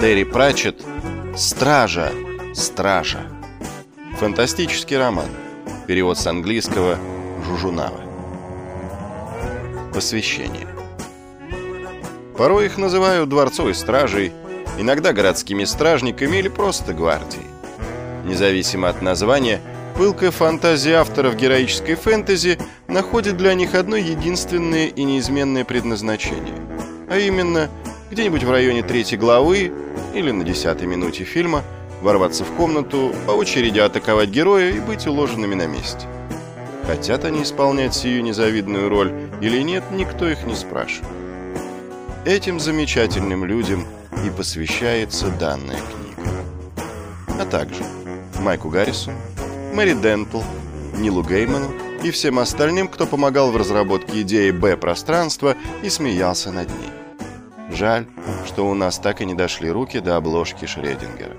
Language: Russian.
Терри Пратчетт «Стража, стража». Фантастический роман. Перевод с английского Жужунава. Посвящение. Порой их называют дворцовой стражей, иногда городскими стражниками или просто гвардией. Независимо от названия, пылкая фантазия авторов героической фэнтези находит для них одно единственное и неизменное предназначение. А именно, где-нибудь в районе третьей главы или на десятой минуте фильма ворваться в комнату, по очереди атаковать героя и быть уложенными на месте. Хотят они исполнять сию незавидную роль или нет, никто их не спрашивает. Этим замечательным людям и посвящается данная книга. А также Майку Гаррису, Мэри Дентл, Нилу Гейману и всем остальным, кто помогал в разработке идеи Б-пространства и смеялся над ней. Жаль, что у нас так и не дошли руки до обложки Шредингера.